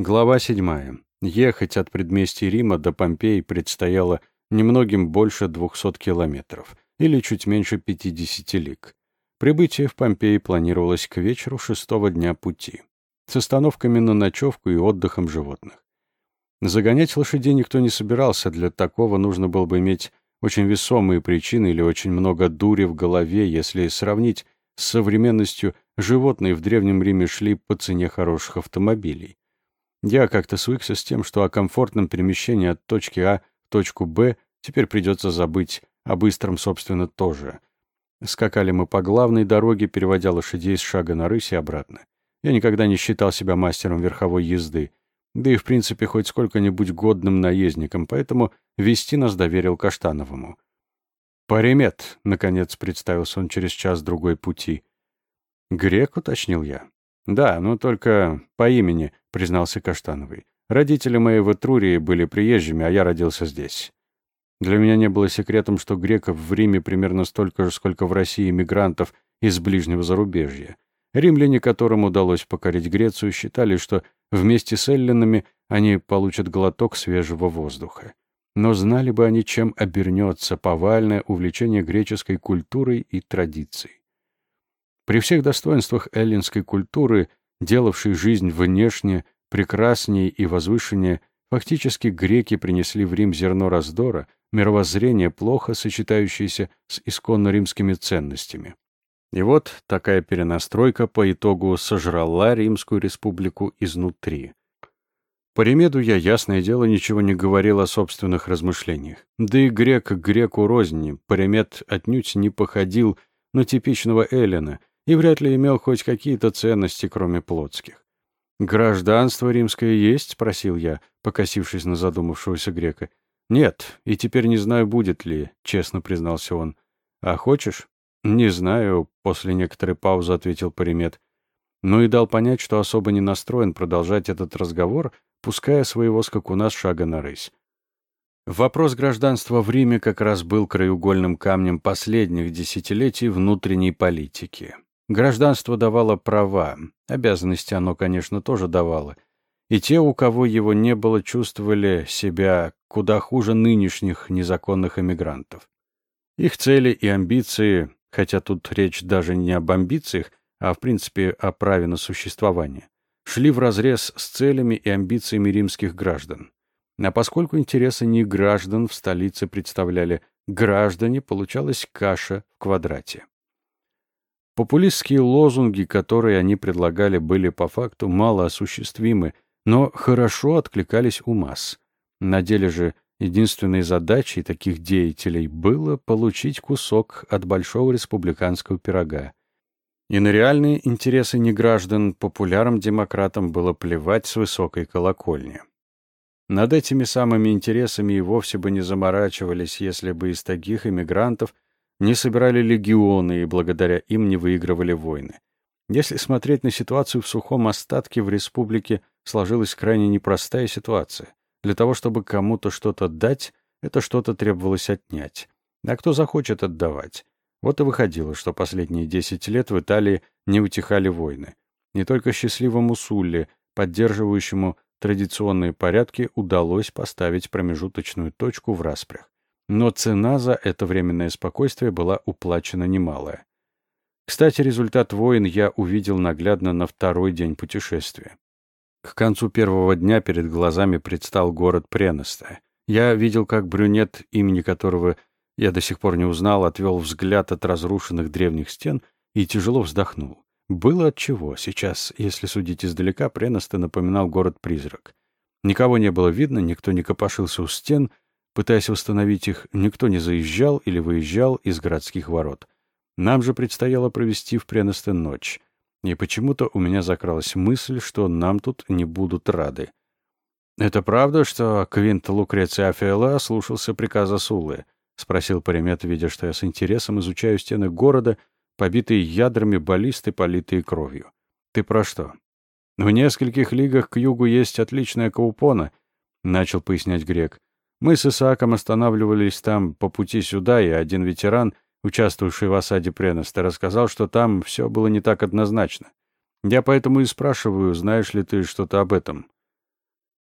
Глава 7. Ехать от предместья Рима до Помпеи предстояло немногим больше 200 километров, или чуть меньше 50 лиг. Прибытие в Помпеи планировалось к вечеру шестого дня пути, с остановками на ночевку и отдыхом животных. Загонять лошадей никто не собирался, для такого нужно было бы иметь очень весомые причины или очень много дури в голове, если сравнить с современностью, животные в Древнем Риме шли по цене хороших автомобилей. Я как-то свыкся с тем, что о комфортном перемещении от точки А в точку Б теперь придется забыть, о быстром, собственно, тоже. Скакали мы по главной дороге, переводя лошадей с шага на рысь и обратно. Я никогда не считал себя мастером верховой езды, да и, в принципе, хоть сколько-нибудь годным наездником, поэтому вести нас доверил Каштановому. «Паримет», — наконец представился он через час-другой пути. «Грек», — уточнил я. «Да, но только по имени», — признался Каштановый. «Родители мои в Этрурии были приезжими, а я родился здесь». Для меня не было секретом, что греков в Риме примерно столько же, сколько в России мигрантов из ближнего зарубежья. Римляне, которым удалось покорить Грецию, считали, что вместе с эллинами они получат глоток свежего воздуха. Но знали бы они, чем обернется повальное увлечение греческой культурой и традицией. При всех достоинствах эллинской культуры, делавшей жизнь внешне прекраснее и возвышеннее, фактически греки принесли в Рим зерно раздора, мировоззрение, плохо сочетающееся с исконно римскими ценностями. И вот такая перенастройка по итогу сожрала Римскую республику изнутри. По ремеду я, ясное дело, ничего не говорил о собственных размышлениях. Да и грек греку розни, Паримед отнюдь не походил на типичного эллина, и вряд ли имел хоть какие-то ценности, кроме плотских. «Гражданство римское есть?» — спросил я, покосившись на задумавшегося грека. «Нет, и теперь не знаю, будет ли», — честно признался он. «А хочешь?» «Не знаю», — после некоторой паузы ответил Паримет. Ну и дал понять, что особо не настроен продолжать этот разговор, пуская своего скакуна с шага на рысь. Вопрос гражданства в Риме как раз был краеугольным камнем последних десятилетий внутренней политики. Гражданство давало права, обязанности оно, конечно, тоже давало. И те, у кого его не было, чувствовали себя куда хуже нынешних незаконных эмигрантов. Их цели и амбиции, хотя тут речь даже не об амбициях, а в принципе о праве на существование, шли вразрез с целями и амбициями римских граждан. А поскольку интересы не граждан в столице представляли граждане, получалась каша в квадрате. Популистские лозунги, которые они предлагали, были по факту мало осуществимы, но хорошо откликались у масс. На деле же единственной задачей таких деятелей было получить кусок от большого республиканского пирога. И на реальные интересы неграждан популярным демократам было плевать с высокой колокольни. Над этими самыми интересами и вовсе бы не заморачивались, если бы из таких иммигрантов – не собирали легионы и благодаря им не выигрывали войны. Если смотреть на ситуацию в сухом остатке в республике, сложилась крайне непростая ситуация. Для того, чтобы кому-то что-то дать, это что-то требовалось отнять. А кто захочет отдавать? Вот и выходило, что последние 10 лет в Италии не утихали войны. Не только счастливому Сулле, поддерживающему традиционные порядки, удалось поставить промежуточную точку в распрях. Но цена за это временное спокойствие была уплачена немалая. Кстати, результат войн я увидел наглядно на второй день путешествия. К концу первого дня перед глазами предстал город Преноста. Я видел, как брюнет, имени которого я до сих пор не узнал, отвел взгляд от разрушенных древних стен и тяжело вздохнул. Было от чего. Сейчас, если судить издалека, Преноста напоминал город-призрак. Никого не было видно, никто не копошился у стен — Пытаясь восстановить их, никто не заезжал или выезжал из городских ворот. Нам же предстояло провести в Преносте ночь. И почему-то у меня закралась мысль, что нам тут не будут рады. «Это правда, что Квинт Лукреция Афиэла слушался приказа Сулы?» — спросил Паримет, видя, что я с интересом изучаю стены города, побитые ядрами баллисты, политые кровью. «Ты про что?» «В нескольких лигах к югу есть отличная каупона», — начал пояснять грек. Мы с Исааком останавливались там по пути сюда, и один ветеран, участвовавший в осаде Преноста, рассказал, что там все было не так однозначно. Я поэтому и спрашиваю, знаешь ли ты что-то об этом.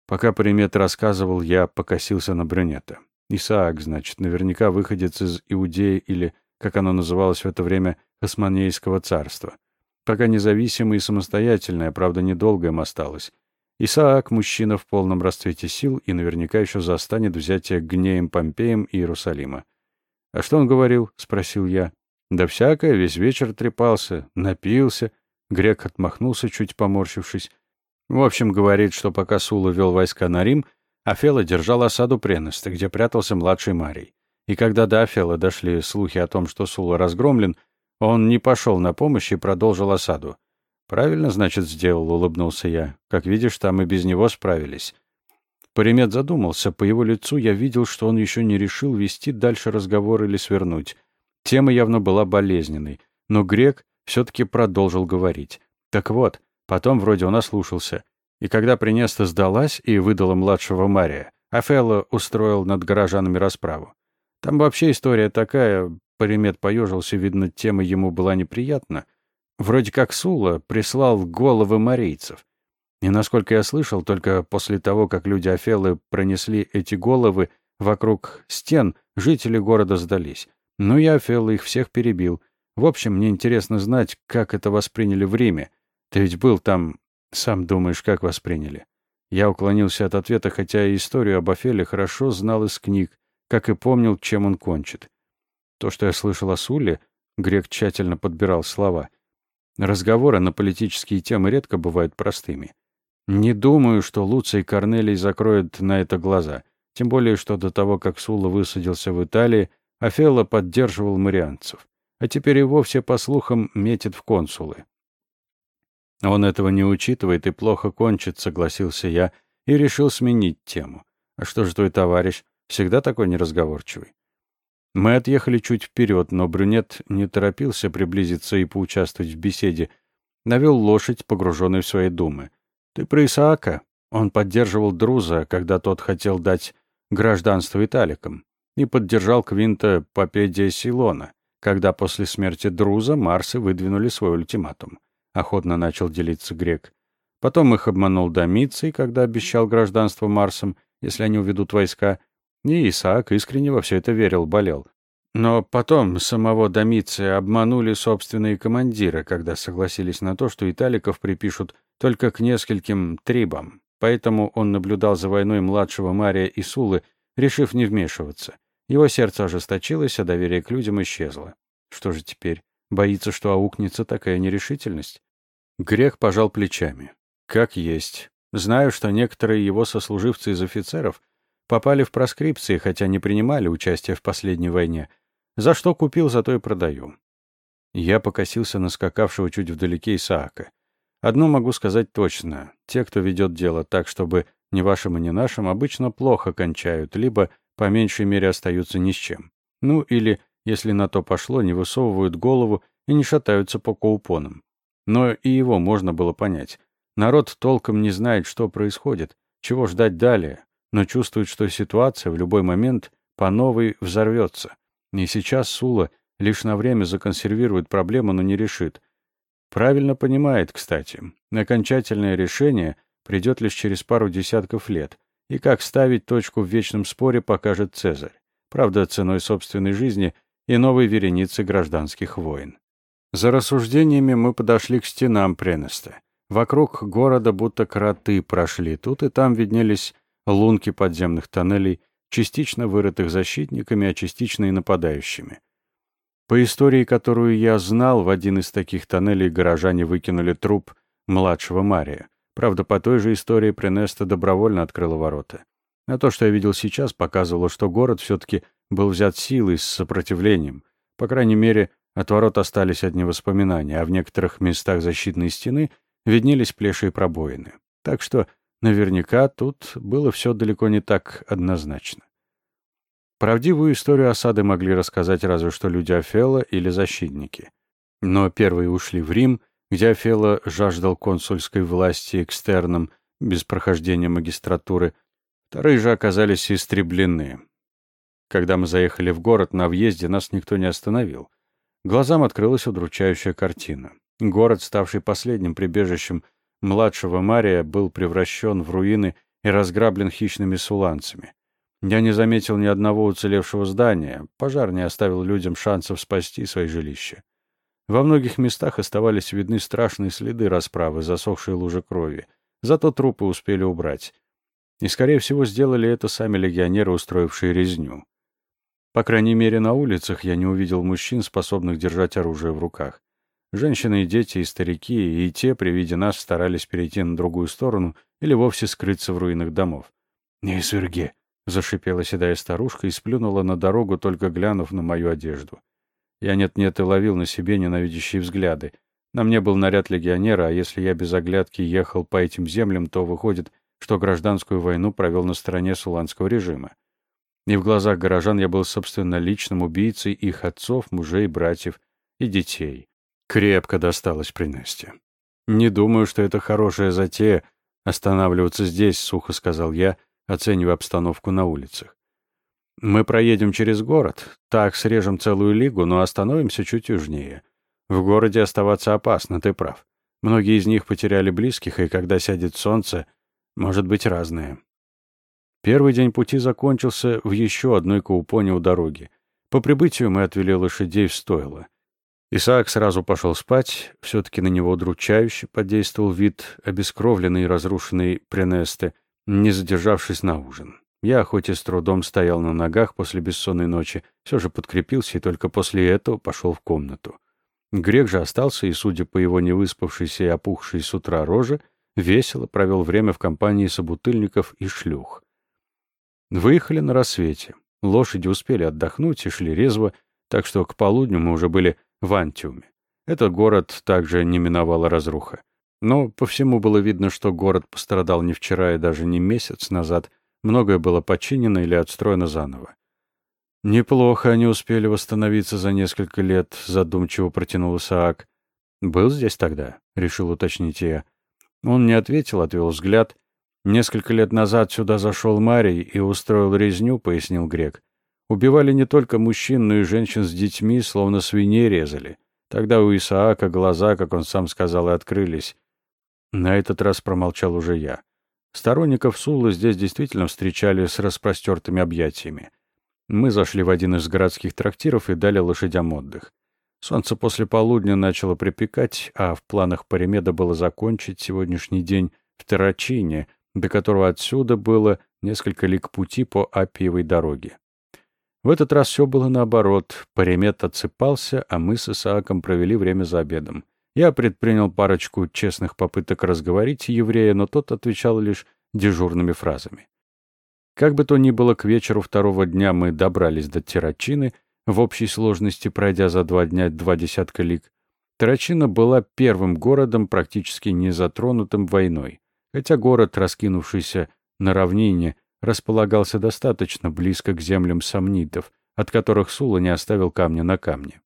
Пока примет рассказывал, я покосился на брюнета. Исаак, значит, наверняка выходец из Иудеи или, как оно называлось в это время, Османейского царства. Пока независимый и самостоятельное, правда, недолго им осталось. Исаак – мужчина в полном расцвете сил и наверняка еще застанет взятие гнеем Помпеем Иерусалима. «А что он говорил?» — спросил я. «Да всякое, весь вечер трепался, напился». Грек отмахнулся, чуть поморщившись. В общем, говорит, что пока Сула вел войска на Рим, Афела держал осаду Преноста, где прятался младший Марий. И когда до Афела дошли слухи о том, что Сула разгромлен, он не пошел на помощь и продолжил осаду. «Правильно, значит, сделал», — улыбнулся я. «Как видишь, там и без него справились». Паримет задумался. По его лицу я видел, что он еще не решил вести дальше разговор или свернуть. Тема явно была болезненной. Но грек все-таки продолжил говорить. Так вот, потом вроде он ослушался. И когда Принеста сдалась и выдала младшего Мария, Афелло устроил над горожанами расправу. Там вообще история такая, Паримет поежился, видно, тема ему была неприятна. Вроде как Сула прислал головы марийцев. И, насколько я слышал, только после того, как люди Афелы пронесли эти головы вокруг стен, жители города сдались. Ну и Афела их всех перебил. В общем, мне интересно знать, как это восприняли в Риме. Ты ведь был там, сам думаешь, как восприняли. Я уклонился от ответа, хотя историю об Афеле хорошо знал из книг, как и помнил, чем он кончит. То, что я слышал о Суле, Грек тщательно подбирал слова. Разговоры на политические темы редко бывают простыми. Не думаю, что Луций Корнелий закроет на это глаза, тем более, что до того, как Сула высадился в Италии, Афелла поддерживал марианцев, а теперь и вовсе, по слухам, метит в консулы. Он этого не учитывает и плохо кончит, согласился я, и решил сменить тему. А что же твой товарищ? Всегда такой неразговорчивый. Мы отъехали чуть вперед, но брюнет не торопился приблизиться и поучаствовать в беседе. Навел лошадь, погруженный в свои думы. Ты про Исаака? Он поддерживал Друза, когда тот хотел дать гражданство италикам, и поддержал Квинта Попедия Силона, когда после смерти Друза Марсы выдвинули свой ультиматум. Охотно начал делиться грек. Потом их обманул Домиций, когда обещал гражданство Марсам, если они уведут войска, и Исаак искренне во все это верил, болел. Но потом самого Домиция обманули собственные командиры, когда согласились на то, что италиков припишут только к нескольким трибам. Поэтому он наблюдал за войной младшего Мария и Сулы, решив не вмешиваться. Его сердце ожесточилось, а доверие к людям исчезло. Что же теперь? Боится, что аукнется такая нерешительность? Грех пожал плечами. Как есть. Знаю, что некоторые его сослуживцы из офицеров попали в проскрипции, хотя не принимали участия в последней войне — за что купил, за то и продаю. Я покосился на скакавшего чуть вдалеке Исаака. Одно могу сказать точно. Те, кто ведет дело так, чтобы ни вашим и ни нашим, обычно плохо кончают, либо по меньшей мере остаются ни с чем. Ну или, если на то пошло, не высовывают голову и не шатаются по коупонам. Но и его можно было понять. Народ толком не знает, что происходит, чего ждать далее, но чувствует, что ситуация в любой момент по новой взорвется. И сейчас Сула лишь на время законсервирует проблему, но не решит. Правильно понимает, кстати. Окончательное решение придет лишь через пару десятков лет. И как ставить точку в вечном споре, покажет Цезарь. Правда, ценой собственной жизни и новой вереницы гражданских войн. За рассуждениями мы подошли к стенам Пренеста. Вокруг города будто кроты прошли. Тут и там виднелись лунки подземных тоннелей, частично вырытых защитниками, а частично и нападающими. По истории, которую я знал, в один из таких тоннелей горожане выкинули труп младшего Мария. Правда, по той же истории Пренеста добровольно открыла ворота. А то, что я видел сейчас, показывало, что город все-таки был взят силой, с сопротивлением. По крайней мере, от ворот остались одни воспоминания, а в некоторых местах защитной стены виднелись плеши и пробоины. Так что Наверняка тут было все далеко не так однозначно. Правдивую историю осады могли рассказать разве что люди Афела или защитники. Но первые ушли в Рим, где Афела жаждал консульской власти экстерном, без прохождения магистратуры, вторые же оказались истреблены. Когда мы заехали в город, на въезде нас никто не остановил. Глазам открылась удручающая картина. Город, ставший последним прибежищем младшего Мария был превращен в руины и разграблен хищными суланцами. Я не заметил ни одного уцелевшего здания, пожар не оставил людям шансов спасти свои жилища. Во многих местах оставались видны страшные следы расправы, засохшие лужи крови. Зато трупы успели убрать. И, скорее всего, сделали это сами легионеры, устроившие резню. По крайней мере, на улицах я не увидел мужчин, способных держать оружие в руках. Женщины дети, и старики, и те при виде нас старались перейти на другую сторону или вовсе скрыться в руинах домов. «Не сверги!» — зашипела седая старушка и сплюнула на дорогу, только глянув на мою одежду. Я нет-нет и ловил на себе ненавидящие взгляды. На мне был наряд легионера, а если я без оглядки ехал по этим землям, то выходит, что гражданскую войну провел на стороне суланского режима. И в глазах горожан я был, собственно, личным убийцей их отцов, мужей, братьев и детей. Крепко досталось при Насте. «Не думаю, что это хорошая затея останавливаться здесь», — сухо сказал я, оценивая обстановку на улицах. «Мы проедем через город, так срежем целую лигу, но остановимся чуть южнее. В городе оставаться опасно, ты прав. Многие из них потеряли близких, и когда сядет солнце, может быть разное. Первый день пути закончился в еще одной каупоне у дороги. По прибытию мы отвели лошадей в стойло. Исаак сразу пошел спать, все-таки на него удручающе подействовал вид обескровленной и разрушенной Пренесты, не задержавшись на ужин. Я, хоть и с трудом стоял на ногах после бессонной ночи, все же подкрепился и только после этого пошел в комнату. Грек же остался и, судя по его невыспавшейся и опухшей с утра роже, весело провел время в компании собутыльников и шлюх. Выехали на рассвете. Лошади успели отдохнуть и шли резво, так что к полудню мы уже были в Антиуме. Этот город также не миновала разруха. Но по всему было видно, что город пострадал не вчера и даже не месяц назад. Многое было починено или отстроено заново. «Неплохо они успели восстановиться за несколько лет», — задумчиво протянул Исаак. «Был здесь тогда?» — решил уточнить я. Он не ответил, отвел взгляд. Несколько лет назад сюда зашел Марий и устроил резню, пояснил грек. Убивали не только мужчин, но и женщин с детьми, словно свиней резали. Тогда у Исаака глаза, как он сам сказал, и открылись. На этот раз промолчал уже я. Сторонников Сулы здесь действительно встречали с распростертыми объятиями. Мы зашли в один из городских трактиров и дали лошадям отдых. Солнце после полудня начало припекать, а в планах Паримеда было закончить сегодняшний день в Тарачине, до которого отсюда было несколько лик пути по Апиевой дороге. В этот раз все было наоборот. Паримет отсыпался, а мы с Исааком провели время за обедом. Я предпринял парочку честных попыток разговорить еврея, но тот отвечал лишь дежурными фразами. Как бы то ни было, к вечеру второго дня мы добрались до Тирачины, в общей сложности пройдя за два дня два десятка лиг. Тарачина была первым городом, практически не затронутым войной. Хотя город, раскинувшийся на равнине, располагался достаточно близко к землям сомнитов, от которых Сула не оставил камня на камне.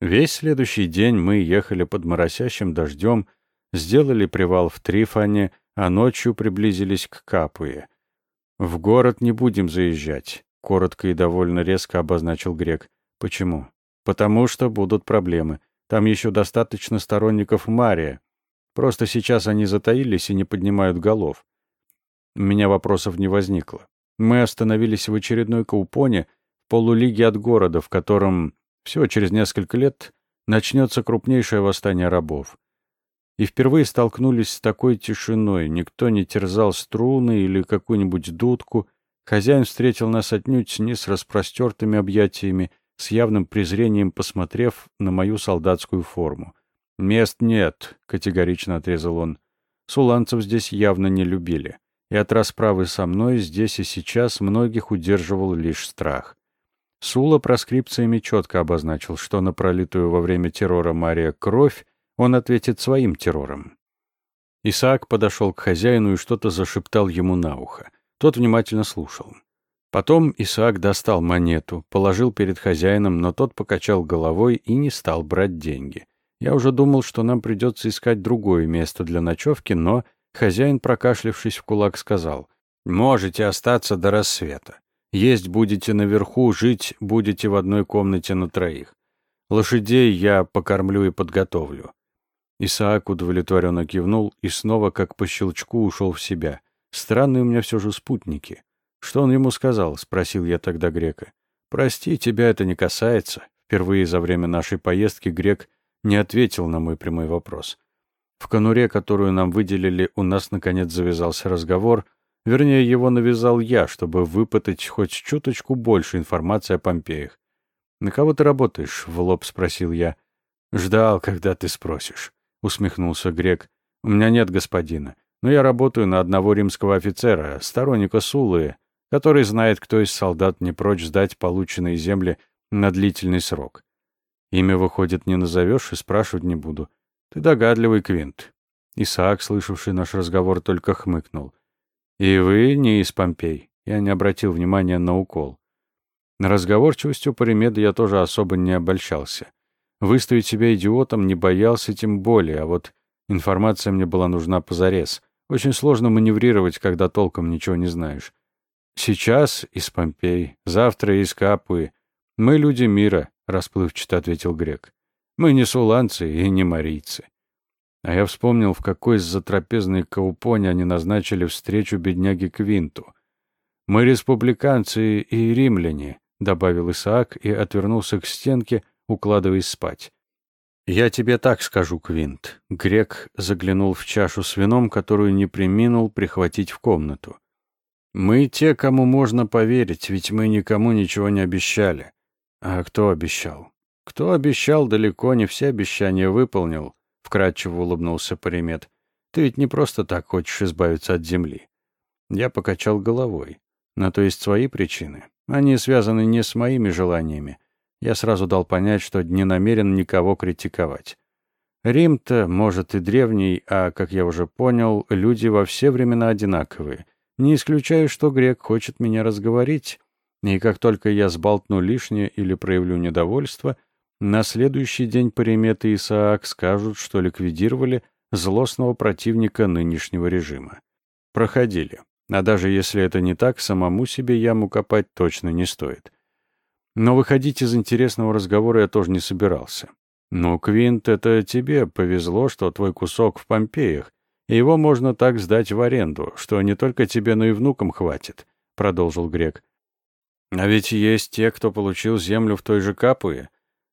Весь следующий день мы ехали под моросящим дождем, сделали привал в Трифане, а ночью приблизились к Капуе. «В город не будем заезжать», — коротко и довольно резко обозначил Грек. «Почему?» «Потому что будут проблемы. Там еще достаточно сторонников Мария, Просто сейчас они затаились и не поднимают голов. У меня вопросов не возникло. Мы остановились в очередной Каупоне, полулиге от города, в котором всего через несколько лет начнется крупнейшее восстание рабов. И впервые столкнулись с такой тишиной. Никто не терзал струны или какую-нибудь дудку. Хозяин встретил нас отнюдь не с распростертыми объятиями, с явным презрением посмотрев на мою солдатскую форму. «Мест нет», — категорично отрезал он. «Суланцев здесь явно не любили, и от расправы со мной здесь и сейчас многих удерживал лишь страх». Сула проскрипциями четко обозначил, что на пролитую во время террора Мария кровь он ответит своим террором. Исаак подошел к хозяину и что-то зашептал ему на ухо. Тот внимательно слушал. Потом Исаак достал монету, положил перед хозяином, но тот покачал головой и не стал брать деньги. Я уже думал, что нам придется искать другое место для ночевки, но хозяин, прокашлявшись в кулак, сказал, «Можете остаться до рассвета. Есть будете наверху, жить будете в одной комнате на троих. Лошадей я покормлю и подготовлю». Исаак удовлетворенно кивнул и снова, как по щелчку, ушел в себя. Странные у меня все же спутники. Что он ему сказал? Спросил я тогда грека. Прости, тебя это не касается. Впервые за время нашей поездки грек не ответил на мой прямой вопрос. В конуре, которую нам выделили, у нас наконец завязался разговор. Вернее, его навязал я, чтобы выпытать хоть чуточку больше информации о Помпеях. «На кого ты работаешь?» — в лоб спросил я. «Ждал, когда ты спросишь», — усмехнулся грек. «У меня нет господина, но я работаю на одного римского офицера, сторонника Сулы, который знает, кто из солдат не прочь сдать полученные земли на длительный срок. Имя, выходит, не назовешь и спрашивать не буду. Ты догадливый, Квинт». Исаак, слышавший наш разговор, только хмыкнул. «И вы не из Помпей?» Я не обратил внимания на укол. На разговорчивостью Паримеда я тоже особо не обольщался. Выставить себя идиотом не боялся тем более, а вот информация мне была нужна позарез. Очень сложно маневрировать, когда толком ничего не знаешь. Сейчас из Помпей, завтра из Капуи. Мы люди мира, расплывчато ответил грек. Мы не суланцы и не марийцы. А я вспомнил, в какой затрапезной каупоне они назначили встречу бедняги Квинту. Мы республиканцы и римляне, добавил Исаак и отвернулся к стенке, укладываясь спать. «Я тебе так скажу, Квинт». Грек заглянул в чашу с вином, которую не приминул прихватить в комнату. «Мы те, кому можно поверить, ведь мы никому ничего не обещали». «А кто обещал?» «Кто обещал, далеко не все обещания выполнил», — вкратчиво улыбнулся Паримет. «Ты ведь не просто так хочешь избавиться от земли». Я покачал головой. На то есть свои причины. Они связаны не с моими желаниями, я сразу дал понять, что не намерен никого критиковать. Рим-то, может, и древний, а, как я уже понял, люди во все времена одинаковые. Не исключаю, что грек хочет меня разговорить, и как только я сболтну лишнее или проявлю недовольство, на следующий день Паримет и Исаак скажут, что ликвидировали злостного противника нынешнего режима. Проходили. А даже если это не так, самому себе яму копать точно не стоит. Но выходить из интересного разговора я тоже не собирался. «Ну, Квинт, это тебе повезло, что твой кусок в Помпеях, и его можно так сдать в аренду, что не только тебе, но и внукам хватит», — продолжил Грек. «А ведь есть те, кто получил землю в той же Капуе,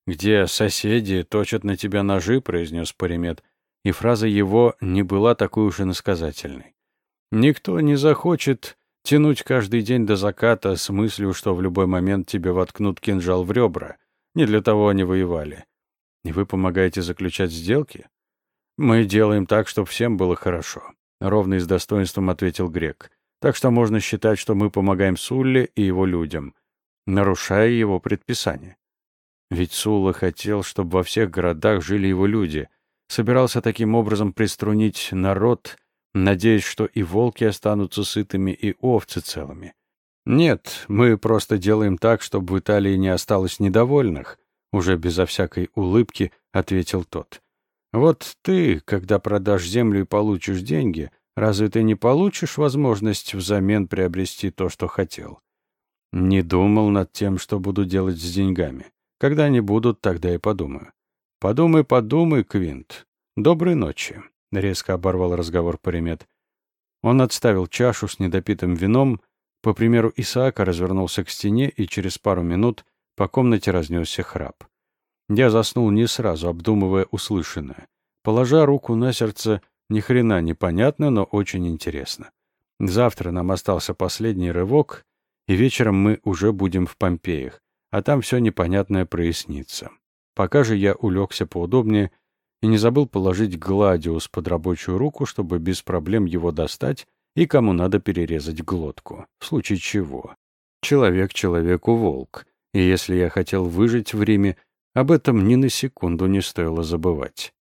где соседи точат на тебя ножи», — произнес Паримет, и фраза его не была такой уж и насказательной. «Никто не захочет Тянуть каждый день до заката с мыслью, что в любой момент тебе воткнут кинжал в ребра. Не для того они воевали. И вы помогаете заключать сделки? Мы делаем так, чтобы всем было хорошо. Ровно и с достоинством ответил Грек. Так что можно считать, что мы помогаем Сулле и его людям, нарушая его предписания. Ведь Сула хотел, чтобы во всех городах жили его люди, собирался таким образом приструнить народ надеясь, что и волки останутся сытыми, и овцы целыми. Нет, мы просто делаем так, чтобы в Италии не осталось недовольных, уже безо всякой улыбки ответил тот. Вот ты, когда продашь землю и получишь деньги, разве ты не получишь возможность взамен приобрести то, что хотел? Не думал над тем, что буду делать с деньгами. Когда они будут, тогда и подумаю. Подумай, подумай, Квинт. Доброй ночи. — резко оборвал разговор Паримет. Он отставил чашу с недопитым вином, по примеру Исаака развернулся к стене, и через пару минут по комнате разнесся храп. Я заснул не сразу, обдумывая услышанное. Положа руку на сердце, ни хрена непонятно, но очень интересно. Завтра нам остался последний рывок, и вечером мы уже будем в Помпеях, а там все непонятное прояснится. Пока же я улегся поудобнее и не забыл положить гладиус под рабочую руку, чтобы без проблем его достать и кому надо перерезать глотку, в случае чего. Человек человеку волк, и если я хотел выжить в Риме, об этом ни на секунду не стоило забывать.